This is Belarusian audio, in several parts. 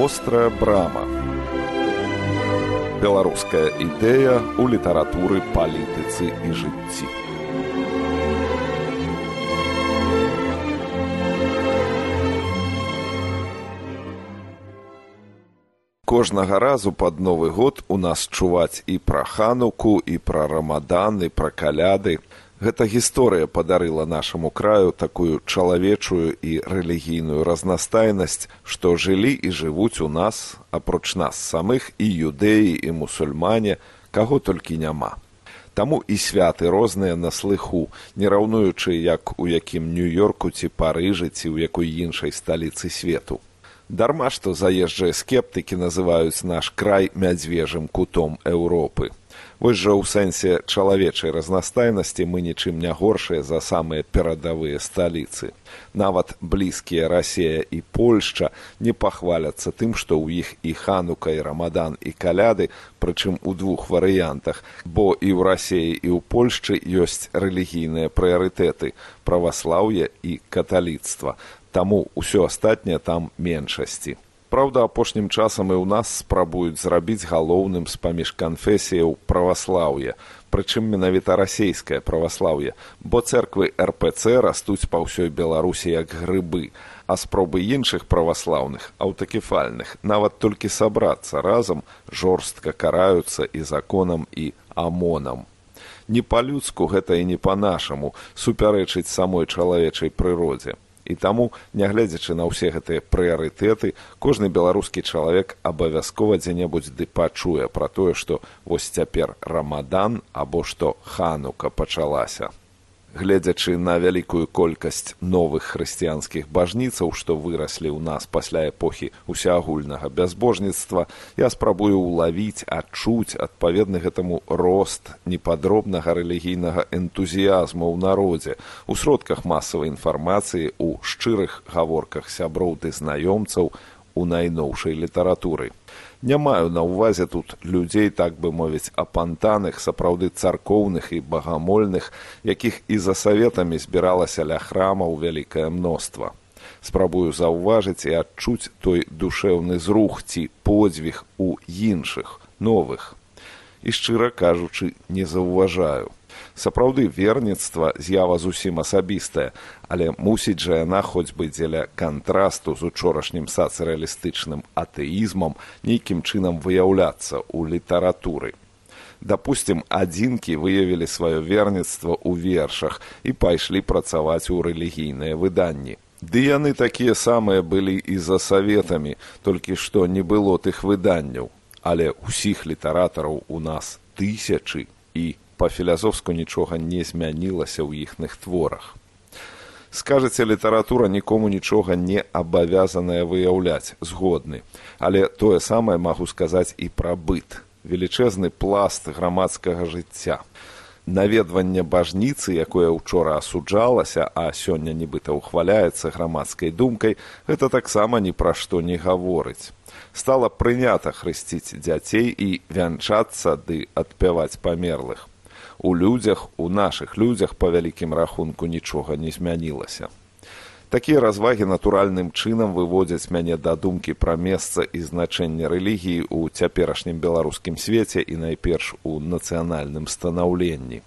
вострая брама. Беларуская ідэя ў літаратуры палітыцы і жыцці. Кожнага разу пад новы год у нас чуваць і пра хануку і пра рамаданы пра каляды гэта гісторыя падарыла нашаму краю такую чалавечую і рэлігійную разнастайнасць што жылі і жывуць у нас апроч нас самых і юдэі і мусульмане каго толькі няма. Таму і святы розныя на слыху, не раўнуючы як у якім нью-йорку ці парыжы ці ў якой іншай сталіцы свету. Дарма што заезджыя скептыкі называюць наш край мядзвежым кутом еўропы вось жа ў сэнсе чалавечай разнастайнасці мы нічым не горшыя за самыя перадавыя сталіцы нават блізкія расея і польшча не пахваляцца тым што ў іх і ханука і рамадан і каляды прычым у двух варыянтах бо і ў рассеі і ў польшчы ёсць рэлігійныя прыярытэты праваслаўе і каталіцтва таму ўсё астатняе там меншасці. Праўда, апошнім часам і ў нас спрабуюць зрабіць галоўным з паміж канфесіяў праваслаўе, прычым менавіта расійскае праваслаўе, бо цэрквы РПЦ растуць па ўсёй Беларусі як грыбы, а спробы іншых праваслаўных аўтакефальных нават толькі сабрацца разам жорстка караюцца і законам і амонам. Не па-людску гэта і не па-нашаму супярэчыць самой чалавечай прыродзе і таму нягледзячы на ўсе гэтыя прыярытэты кожны беларускі чалавек абавязкова дзе-небудзь ды пачуе пра тое што вось цяпер рамадан або што ханука пачалася гледзячы на вялікую колькасць новых хрысціянскіх бажніцаў што выраслі ў нас пасля эпохі усеагульнага бязбожніцтва я спрабую ўлавіць адчуць адпаведны гэтаму рост непадробнага рэлігійнага энтузіязму ў народзе у сродках масавай інфармацыі у шчырых гаворках сяброў ды знаёмцаў у найноўшай літаратуры не маю на ўвазе тут людзей так бы мовіць апантаных сапраўды царкоўных і багамольных якіх і за саветамі збіралася ля храмаў вялікае мноства. Спрабую заўважыць і адчуць той душэўны зрух ці подзвіг у іншых новых. І шчыра кажучы не заўважаю сапраўды верніцтва з'ява зусім асабістая але мусіць жа яна хоць бы дзеля кантрасту з учорашнім сацыялістычным атэізмам нейкім чынам выяўляцца ў літаратуры. Дапусцім адзінкі выявілі сваё верніцтва ў вершах і пайшлі працаваць у рэлігійныя выданні. Ды яны такія самыя былі і за саветамі толькі што не было тых выданняў але ўсіх літаратараў у нас тысячы і па-філязофску нічога не змянілася ў іхных творах. Скажаце, літаратура нікому нічога не абавязаная выяўляць згодны, але тое самае магу сказаць і пра быт, велічэзны пласт грамадскага жыцця. Наведванне бажніцы, якое учора асуджалася, а сёння нібыта ўхваляецца грамадскай думкай, гэта таксама ні пра што не гаворыць. Стала прынята хрысціць дзяцей і вянчацца ды адпяваць памерлых у людзях у нашых людзях па вялікім рахунку нічога не змянілася. Такія развагі натуральным чынам выводзяць мяне да думкі пра месца і значэнне рэлігіі ў цяперашнім беларускім свеце і найперш у нацыянальным станаўленні.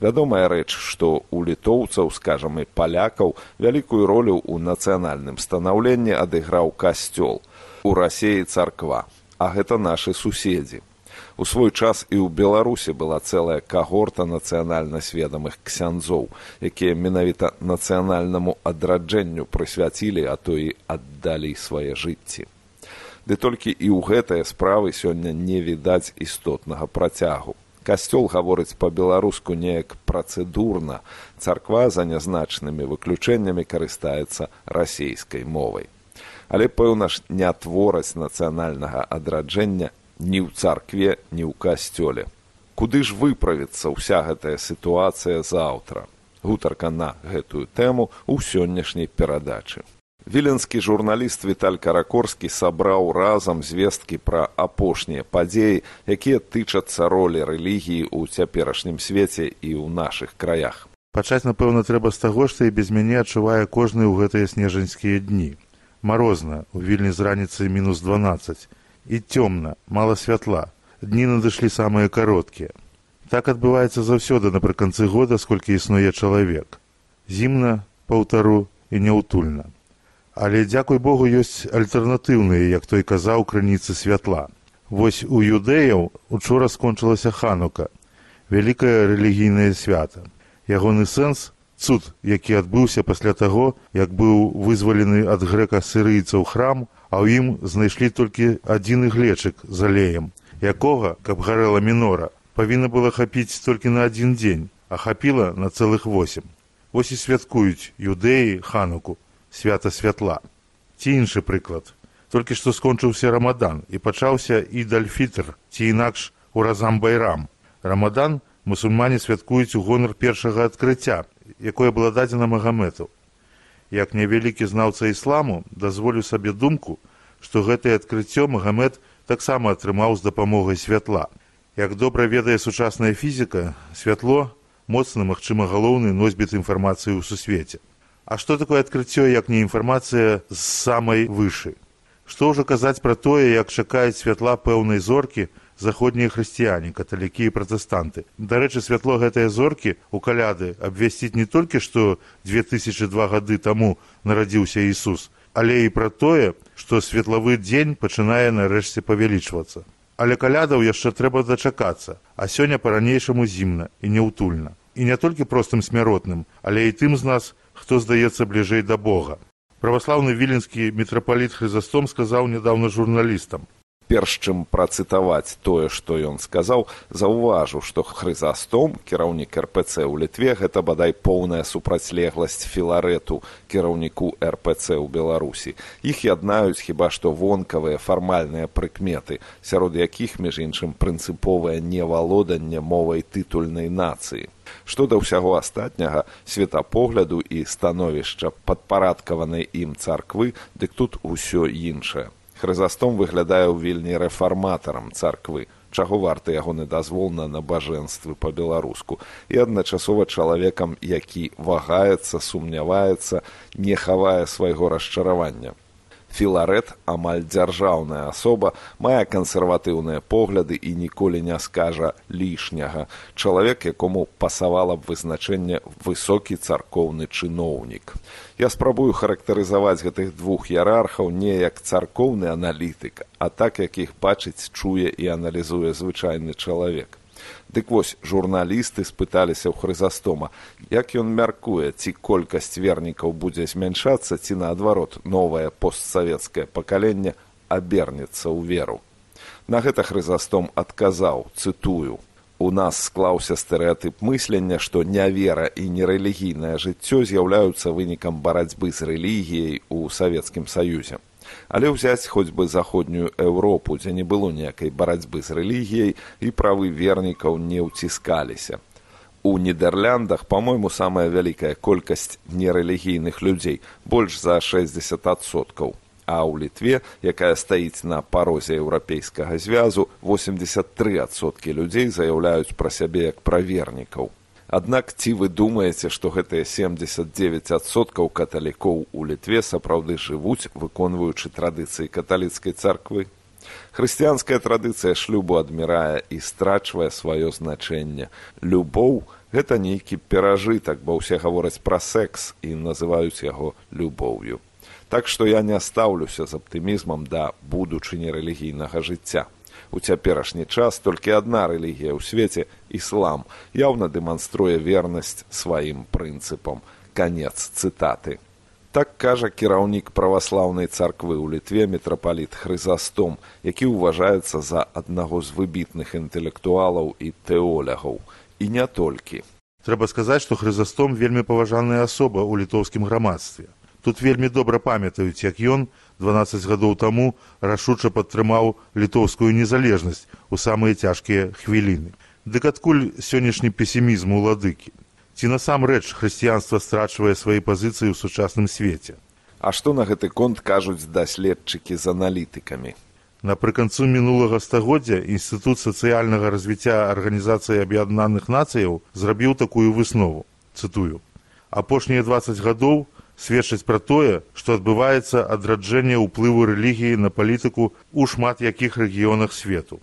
Вядомая рэч што у літоўцаў скажам і палякаў вялікую ролю ў нацыянальным станаўленні адыграў касцёл. У рассеі царква. А гэта нашы суседзі У свой час і ў Беларусі была цэлая кагорта нацыянальна сведамых ксяндзоў, якія менавіта нацыянальнаму адраджэнню прысвяцілі, а то і аддалі свае жыцці. Ды толькі і ў гэтыя справы сёння не відаць істотнага працягу. Касцёл гаворыць па-беларуску неяк працэдурна, царква за нязначнымі выключэннямі карыстаецца расійскай мовай. Але пэўна ж не твораць нацыянальнага адраджэння ні ў царкве, ні ў касцёле. Куды ж выправіцца ўся гэтая сітуацыя заўтра? Гутарка на гэтую тэму ў сённяшняй перадачы. Віленскі журналіст Віталь Каракорскі сабраў разам звесткі пра апошнія падзеі, якія тычацца ролі рэлігіі ў цяперашнім свеце і ў нашых краях. Пачаць, напэўна, трэба з таго, што і без мяне адчувае кожны ў гэтыя снежаньскія дні. Марозна, у вільні з раніцы мінус 12. І цёмна, мала святла. Дні надышлі самыя кароткія. Так адбываецца заўсёды напрыканцы года, сколькі існуе чалавек. Зімна, паўтару і няўтульна. Але дзякуй Богу ёсць альтэрнатыўныя, як той казаў крыніцы святла. Вось у юдэяў учора скончылася ханука, вялікае рэлігійнае свята. Ягоны сэнс цуд, які адбыўся пасля таго, як быў вызвалены ад грэка-сырыйцаў храм, а ў ім знайшлі толькі адзіны глечык з алеем, якога, каб гарэла мінора, павінна было хапіць толькі на адзін дзень, а хапіла на цэлых восем. Вось і святкуюць юдэі хануку, свята святла. Ці іншы прыклад. Толькі што скончыўся рамадан і пачаўся ідальфітр ці інакш уразам байрам. Рамадан мусульмане святкуюць у гонар першага адкрыцця, якое было дадзена магамэту. Як невялікі знаўца ісламу дазволю сабе думку, што гэтае адкрыццё магамет таксама атрымаў з дапамогай святла. Як добра ведае сучасная фізіка, святло моцны магчыма галоўны носьбіт інфармацыі ў сусвеце. А што такое адкрыццё як не інфармацыя з самай вышы? Што ўжо казаць пра тое, як чакаюць святла пэўнай зоркі заходнія хрысціяне, каталікі і пратэстанты. Дарэчы, святло гэтыя зоркі у каляды абвясціць не толькі, што 2002 гады таму нарадзіўся Ісус, але і пра тое, што светлавы дзень пачынае нарэшце павялічвацца. Але калядаў яшчэ трэба дачакацца, а сёння па-ранейшаму зімна і няўтульна і не толькі простым смяротным, але і тым з нас, хто здаецца бліжэй да Бога. Праваслаўны віленскі мітрапаліт Хрызастом сказаў нядаўна журналістам: перш чым працытаваць тое што ён сказаў заўважыў што хрызастом кіраўнік рпц ў літве гэта бадай поўная супрацьлегласць філарэту кіраўніку рпц ў беларусі. Іх яднаюць хіба што вонкавыя фармальныя прыкметы сярод якіх між іншым прынцыповае невалоданне мовай тытульнай нацыі. Што да ўсяго астатняга светапогляду і становішча падпарадкаванай ім царквы дык тут усё іншае Хрызастом выглядае ў вельмі рэфарматарам царквы, чаго варты ягоны дазвол на набажэнствы па-беларуску і адначасова чалавекам, які вагаецца, сумняваецца, не хавае свайго расчаравання. Філарэт, амаль дзяржаўная асоба, мае кансерватыўныя погляды і ніколі не скажа лішняга. Чалавек, якому пасавала б вызначэнне высокі царкоўны чыноўнік. Я спрабую характарызаваць гэтых двух іерархаў не як царкоўны аналітык, а так як іх бачыць, чуе і аналізуе звычайны чалавек. Дык вось журналісты спыталіся ў хрызастома, як ён мяркуе, ці колькасць вернікаў будзе змяншацца ці наадварот новае постсавецкае пакаленне абернецца ў веру. На гэта хрызастом адказаў цытую. У нас склаўся стэрэатып мыслення, што нявера і нерэлігійнае жыццё з'яўляюцца вынікам барацьбы з рэлігіяй у савецкім саюзе але ўзяць хоць бы заходнюю еўропу дзе не было ніякай барацьбы з рэлігіяй і правы вернікаў не ўціскаліся. У нідерляндах по мойму самая вялікая колькасць нерэлігійных людзей больш за шестьдесят адсоткаў. А ў літве якая стаіць на парозе еўрапейскага звязу восемьдесят три адсоткі людзей заяўляюць пра сябе як правернікаў Аднак ці вы думаеце, што гэтыя 79соткаў каталікоў у літве сапраўды жывуць, выконваючы традыцыі каталіцкай царквы? Хрысціянская традыцыя шлюбу адмірае і страчвае сваё значэнне. Любоў гэта нейкі перажытак, бо ўсе гавораць пра секс і называюць яго любоўю. Так што я не стаўлюся з аптымізмам да будучыні рэлігійнага жыцця у цяперашні час толькі адна рэлігія ў свеце іслам. Яўна дэманструе вернасць сваім прынцыпам. Канец цытаты. Так кажа кіраўнік праваслаўнай царквы ў літве мітрапаліт хрызастом які ўважаецца за аднаго з выбітных інтэлектуалаў і тэолягаў. І не толькі. Трэба сказаць што хрызастом вельмі паважаная асоба ў літоўскім грамадстве. Тут вельмі добра памятаюць як ён 12 гадоў таму рашуча падтрымаў літоўскую незалежнасць у самыя цяжкія хвіліны. Дык адкуль сённяшні песімізм уладыкі? Ці насамрэч хрысціянства страчвае свае пазіцыі ў сучасным свеце? А што на гэты конт кажуць даследчыкі з аналітыкамі? Напрыканцу мінулага стагоддзя інстытут сацыяльнага развіцця арганізацыі аб'яднаных нацыяў зрабіў такую выснову цытую апошнія 20 гадоў сведчаць пра тое, што адбываецца адраджэнне ўплыву рэлігіі на палітыку ў шмат якіх рэгіёнах свету.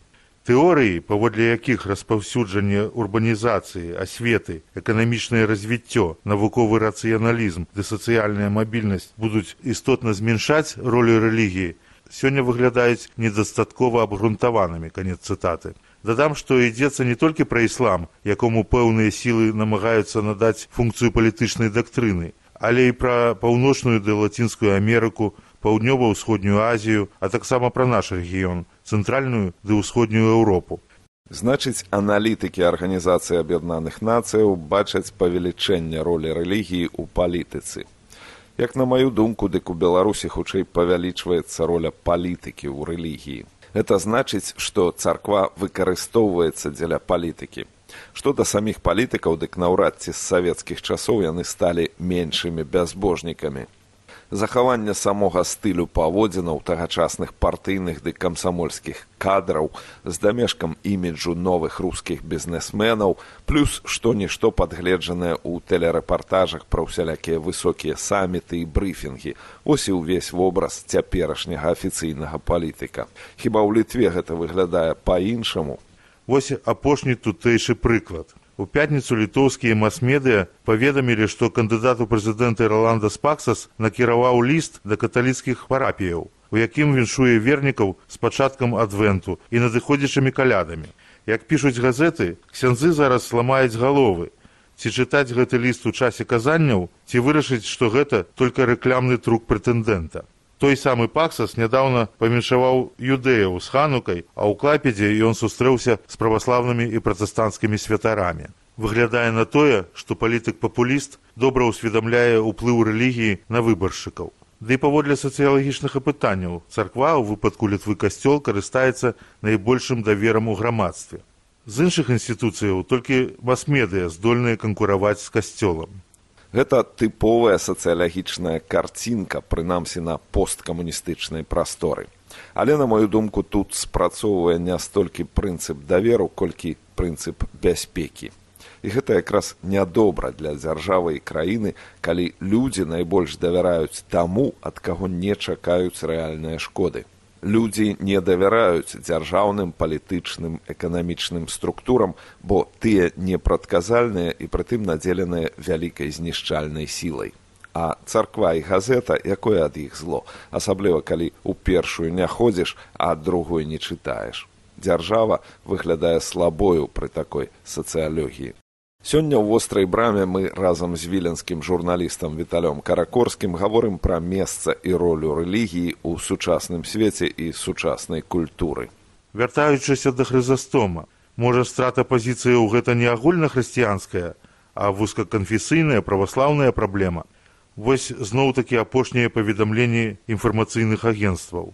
Тэорыі, паводле якіх распаўсюджанне урбанізацыі, асветы, эканамічнае развіццё, навуковы рацыяналізм ды сацыяльная мабільнасць будуць істотна зменшаць ролю рэлігіі, сёння выглядаюць недастаткова абгрунтаванымі канец цытаты. Дадам, што ідзецца не толькі пра іслам, якому пэўныя сілы намагаюцца надаць функцыю палітычнай дактрыны, але і пра паўночную ды лацінскую Амерыку, паўднёва-ўсходнюю Азію, а таксама пра наш рэгіён, цэнтральную ды ўсходнюю Еўропу. Значыць, аналітыкі арганізацыі аб'яднаных нацыяў бачаць павелічэнне ролі рэлігіі ў палітыцы. Як на маю думку, дык у Беларусі хутчэй павялічваецца роля палітыкі ў рэлігіі. Гэта значыць, што царква выкарыстоўваецца дзеля палітыкі. Што да саміх палітыкаў, дык наўрад ці з савецкіх часоў яны сталі меншымі бязбожнікамі. Захаванне самога стылю паводзінаў тагачасных партыйных ды камсамольскіх кадраў з дамешкам іміджу новых рускіх бізнесменаў плюс што-нішто падгледжанае ў тэлерэпартажах пра ўсялякія высокія саміты і брыфінгі. Ось і ўвесь вобраз цяперашняга афіцыйнага палітыка. Хіба ў літве гэта выглядае па-іншаму вось апошні тутэйшы прыклад У пятніцу літоўскія мас-медыя паведамілі, што кандыдат у прэзідэнты Роланда Спаксас накіраваў ліст да каталіцкіх парапіяў, у якім віншуе вернікаў з пачаткам адвенту і надыходзячымі калядамі. Як пішуць газеты, ксяндзы зараз ламаюць галовы. Ці чытаць гэты ліст у часе казанняў, ці вырашыць, што гэта толькі рэклямны трук прэтэндэнта. Той самы паксас нядаўна памяншаваў юдэяў з ханукай, а ў клапедзе ён сустрэўся з праваслаўнымі і пратэстанцкімі святарамі. Выглядае на тое, што палітык-папуліст добра ўсведамляе ўплыў рэлігіі на выбаршчыкаў. Ды і паводле сацыялагічных апытанняў царква ў выпадку літвы касцёл карыстаецца найбольшым даверам у грамадстве. З іншых інстытуцыяў толькі мас-медыя здольныя канкураваць з касцёлам. Гэта тыповая сацыялагічная карцінка, прынамсі на посткамуністычнай прасторы. Але на маю думку, тут спрацоўвае не столькі прынцып даверу, колькі прынцып бяспекі. І гэта якраз нядобра для дзяржавы і краіны, калі людзі найбольш давяраюць таму, ад каго не чакаюць рэальныя шкоды людзі не давяраюць дзяржаўным палітычным эканамічным структурам бо тыя непрадказальныя і прытым надзеленыя вялікай знішчальнай сілай. А царква і газета якое ад іх зло асабліва калі у першую не ходзіш а другой не чытаеш. Дзяржава выглядае слабою пры такой сацыялогіі Сёння ў вострай браме мы разам з віленскім журналістам віталём каракорскім гаворым пра месца і ролю рэлігіі ў сучасным свеце і сучаснай культуры. Вяртаючыся да хрызастома, можа страта пазіцыі ў гэта не агульнахрысціянская, а вузкаканфесійная праваслаўная праблема. Вось зноў такі апошнія паведамленні інфармацыйных агенцтваў.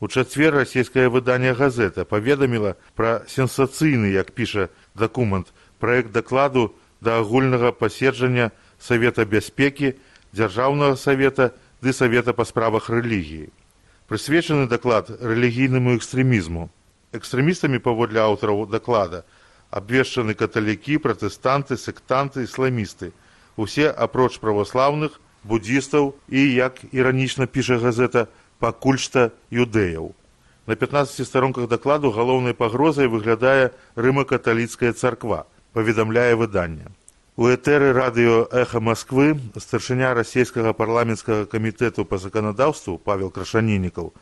У чацвер расійскае выданне газета паведаміла пра сенсацыйны, як піша дакумент, праект дакладу да агульнага паседжання савета бяспекі дзяржаўнага савета ды савета па справах рэлігіі. Прысвечаны даклад рэлігійнаму экстрэмізму. Экстрэмістамі паводле аўтараў даклада абвешчаны каталікі пратэстанты сектанты ісламісты. Усе апроч праваслаўных буддзістаў і як іранічна піша газета пакуль што юдэяў. На 15 старонках дакладу галоўнай пагрозай выглядае рыма-каталіцкая царква паведамляе выданне. У этэры радыё эха Масквы старшыня расійскага парламенцкага камітэту па заканадаўству Павел крашанінікаў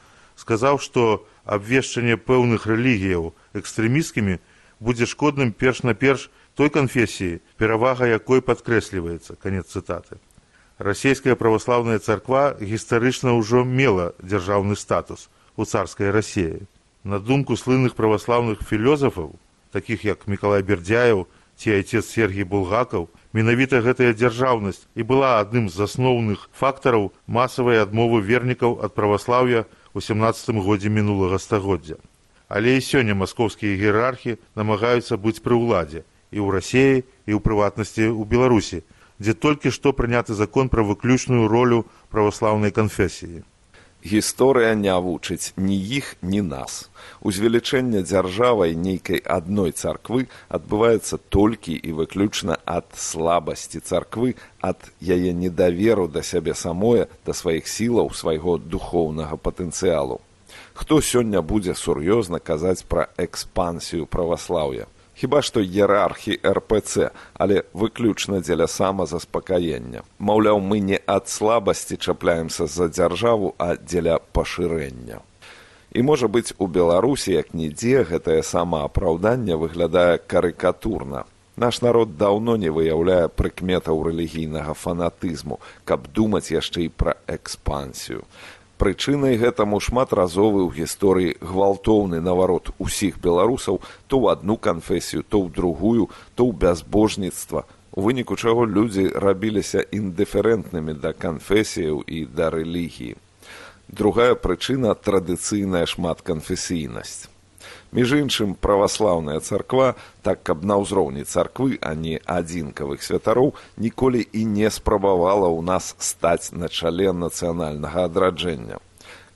сказаў, што абвешчанне пэўных рэлігіяў экстрэміскімі будзе шкодным перш на перш той канфесіі, перавага якой падкрэсліваецца канец цытаты. Расійская праваслаўная царква гістарычна ўжо мела дзяржаўны статус у царскай рассеі. На думку слынных праваслаўных філёзафаў, такіх як Миколай Бердзяеў, ці айцец Сергій Булгакаў, менавіта гэтая дзяржаўнасць і была адным з асноўных фактараў масавай адмовы вернікаў ад праваслаўя ў 17 годзе мінулага стагоддзя. Але і сёння маскоўскія іерархі намагаюцца быць пры ўладзе і ў рассеі і ў прыватнасці ў Беларусі, дзе толькі што прыняты закон пра выключную ролю праваслаўнай канфесіі. Гісторыя не вучыць ні іх, ні нас. Узвелічэнне дзяржавай нейкай адной царквы адбываецца толькі і выключна ад слабасці царквы, ад яе недаверу да сябе самое, да сваіх сілаў свайго духоўнага патэнцыялу. Хто сёння будзе сур'ёзна казаць пра экспансію праваслаўя? Хіба што іерархі рпц але выключна дзеля самазаспакаення маўляў мы не ад слабасці чапляемся за дзяржаву а дзеля пашырэння. І можа быць у беларусі як нідзе гэтае самаапраўданне выглядае карыкатурна. Наш народ даўно не выяўляе прыкметаў рэлігійнага фанатызму каб думаць яшчэ і пра экспансію прычынай гэтаму шматразовы ў гісторыі гвалтоўны наварот усіх беларусаў то ў адну канфесію то ў другую то ў бязбожніцтва. У выніку чаго людзі рабіліся індыферэнтнымі да канфесіяў і да рэлігіі. Другая прычына традыцыйная шматканфесійнасць між іншым праваслаўная царква так каб на ўзроўні царквы а не адзінкавых святароў ніколі і не спрабавала ў нас стаць на чале нацыянальнага адраджэння.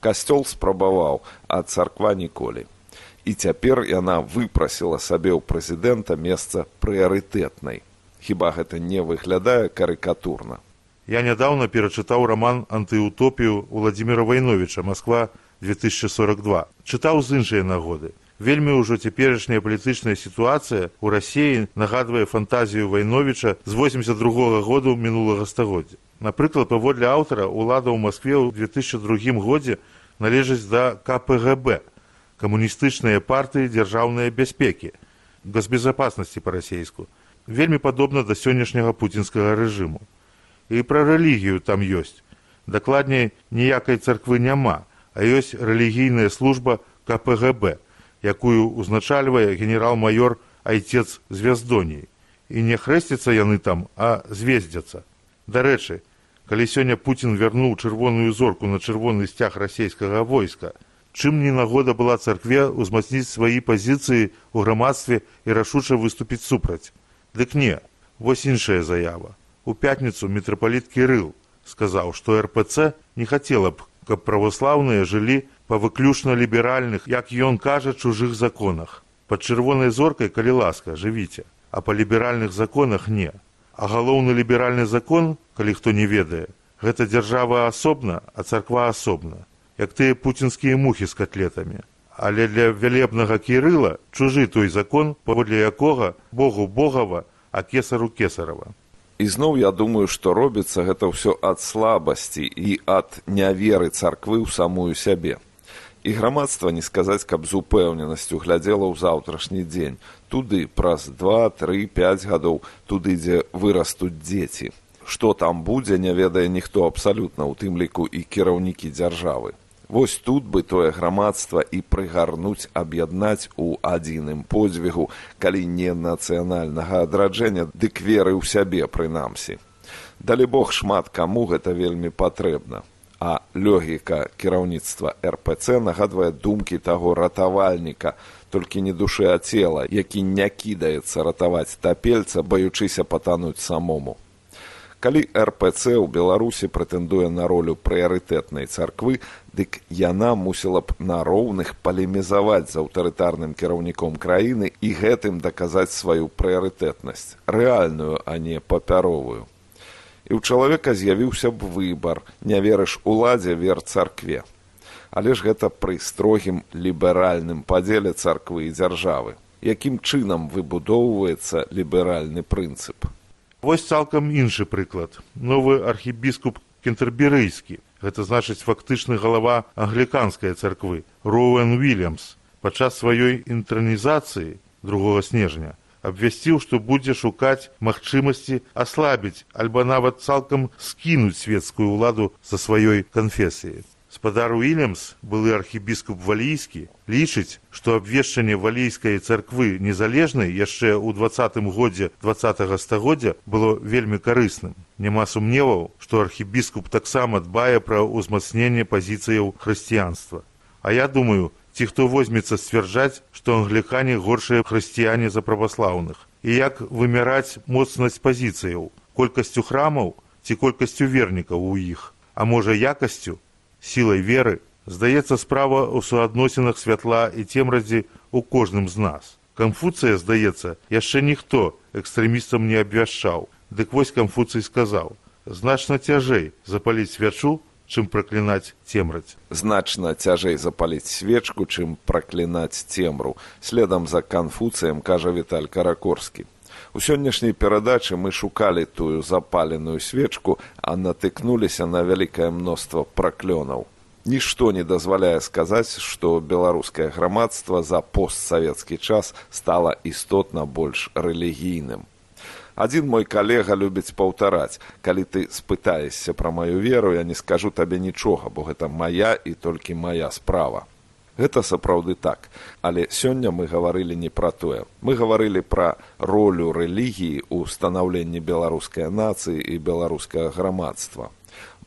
Касцёл спрабаваў а царква ніколі. І цяпер яна выпрасіла сабе ў прэзідэнта месца прыярытэтнай. Хіба гэта не выглядае карыкатурна? Я нядаўна перачытаў раман антыутопію владимира вайновича москва 2042 чытаў з іншай нагоды вельмі ўжо цяперашняя палітычная сітуацыя ў рассіі нагадвае фантазію вайновіча з 82 -го году мінулага стагоддзя. Напрыклад паводле аўтара ўлада ў москве ў 2002 годзе належыць да кпгб камуністычныя партыі дзяржаўнай бяспекі газбезапаснасці па-расейску. Вельмі падобна да сённяшняга пуцінскага рэжыму. І пра рэлігію там ёсць. Дакладней ніякай царквы няма а ёсць рэлігійная служба кпгб якую узначальвае генерал-майор айцец звяздоніі і не хрэсціцца яны там а звездзяцца. Дарэчы калі сёння путин вярнуў чырвоную зорку на чырвоны сцяг расійскага войска чым не нагода была царкве ўзмацніць свае пазіцыі ў грамадстве і рашуча выступіць супраць? Дык не вось іншая заява. У пятніцу мітрапаліт кірыл сказаў што рпц не хацела б каб праваслаўныя жылі па выключна ліберальных як ён кажа чужых законах. Под чырвонай зоркай калі ласка жывіце. А па ліберальных законах не. А галоўны ліберальны закон калі хто не ведае гэта дзяржава асобна а царква асобна. Як тыя пуцінскія мухі з котлетамі але для вялебнага кірыла чужы той закон паводле якога богу богава а кесару кесарава ізноў я думаю што робіцца гэта ўсё ад слабасці і ад няверы царквы ў самую сябе і грамадства не сказаць каб з упэўненасцю глядзела ў заўтрашні дзень. Туды праз два тры пяць гадоў туды дзе вырастуць дзеці. Што там будзе не ведае ніхто абсалютна у тым ліку і кіраўнікі дзяржавы. Вось тут бы тое грамадства і прыгарнуць аб'яднаць у адзіным подзвігу калі не нацыянальнага адраджэння дык веры ў сябе прынамсі. Далі бог шмат каму гэта вельмі патрэбна а лёгіка кіраўніцтва рпц нагадвае думкі таго ратавальніка. Толькі не душы а цела які не кідаецца ратаваць тапельца баючыся патануць самому. Калі рпц ў беларусі прэтэндуе на ролю прыярытэтнай царквы дык яна мусіла б на роўных палемізаваць з аўтарытарным кіраўніком краіны і гэтым даказаць сваю прыярытэтнасць рэальную а не папяровую і ў чалавека з'явіўся б выбар. Не верыш уладзе вер царкве. Але ж гэта пры строгім ліберальным падзеле царквы і дзяржавы. Якім чынам выбудоўваецца ліберальны прынцып? Вось цалкам іншы прыклад. Новы архібіскуп кентерберыйскі. Гэта значыць фактычны галава англіканскай царквы роуэн вильямс падчас сваёй інтранізацыі другого снежня абвясціў, што будзе шукаць магчымасці аслабіць альбо нават цалкам скінуць светскую ўладу за сваёй канфесіі. Спадар Уильямс, былы архібіскуп валійскі, лічыць, што абвешчанне валійскай царквы незалежнай яшчэ ў двадцатым годзе два стагоддзя было вельмі карысным. Няма сумневаў, што архібіскуп таксама дбае пра ўзмацненне пазіцыяў хрысціянства. А я думаю, ці хто возьмецца сцвярджаць, што англікане горшыя хрысціяне за праваслаўных? І як вымяраць моцнасць пазіцыяў, колькасцю храмаў ці колькасцю вернікаў у іх, а можа якасцю? Сілай веры, здаецца справа ў суадносінах святла і цемразі ў кожным з нас. Канфуцыя, здаецца, яшчэ ніхто экстрэмістам не абвяшчаў. Дык вось Канфуцый сказаў: значна цяжэй запаліць свячу, чым праклінаць цемраць. Значна цяжэй запаліць свечку, чым праклінаць цемру. Следам за канфуцыем кажа Віталь Каракорскі. У сённяшняй перадачы мы шукалі тую запаленую свечку, а натыкнуліся на вялікае мноства праклёнаў. Нішто не дазваляе сказаць, што беларускае грамадства за постсавецкі час стала істотна больш рэлігійным. Адзін мой калега любіць паўтараць, калі ты спытаешся пра маю веру, я не скажу табе нічога, бо гэта мая і толькі мая справа. Гэта сапраўды так, але сёння мы гаварылі не пра тое. Мы гаварылі пра ролю рэлігіі ў станаўленні беларускай нацыі і беларускага грамадства.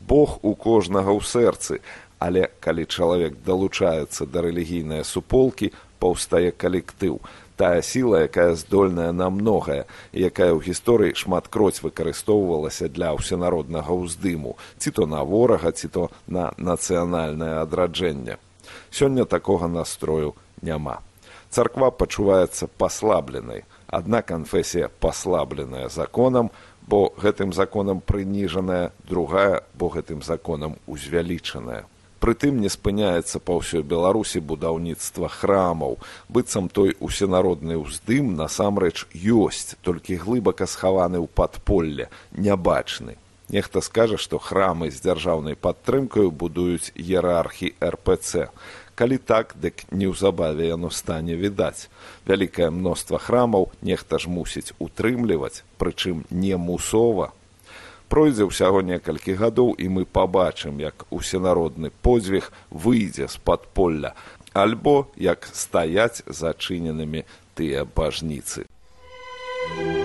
Бог у кожнага ў сэрцы, але калі чалавек далучаецца да рэлігійнай суполкі паўстае калектыў тая сіла якая здольная на многае якая ў гісторыі шматкроць выкарыстоўвалася для ўсенароднага ўздыму ці то на ворага ці то на нацыянальнае адраджэнне. Сёння такога настрою няма. Царква пачуваецца паслабленай адна канфесія паслабленая законам бо гэтым законам прыніжаная другая бо гэтым законам узвялічаная Прытым не спыняецца па ўсёй беларусі будаўніцтва храмаў. Быццам той усенародны ўздым насамрэч ёсць толькі глыбака схаваны ў падполле нябачны. Нехта скажа што храмы з дзяржаўнай падтрымкаю будуюць іерархі рпц калі так дык неўзабаве яно стане відаць. Вялікае мноства храмаў нехта ж мусіць утрымліваць прычым не мусова пройдзе ўсяго некалькі гадоў і мы пабачым як усенародны подзвіг выйдзе з падполля альбо як стаяць зачыненымі тыя бажніцы. Thank you.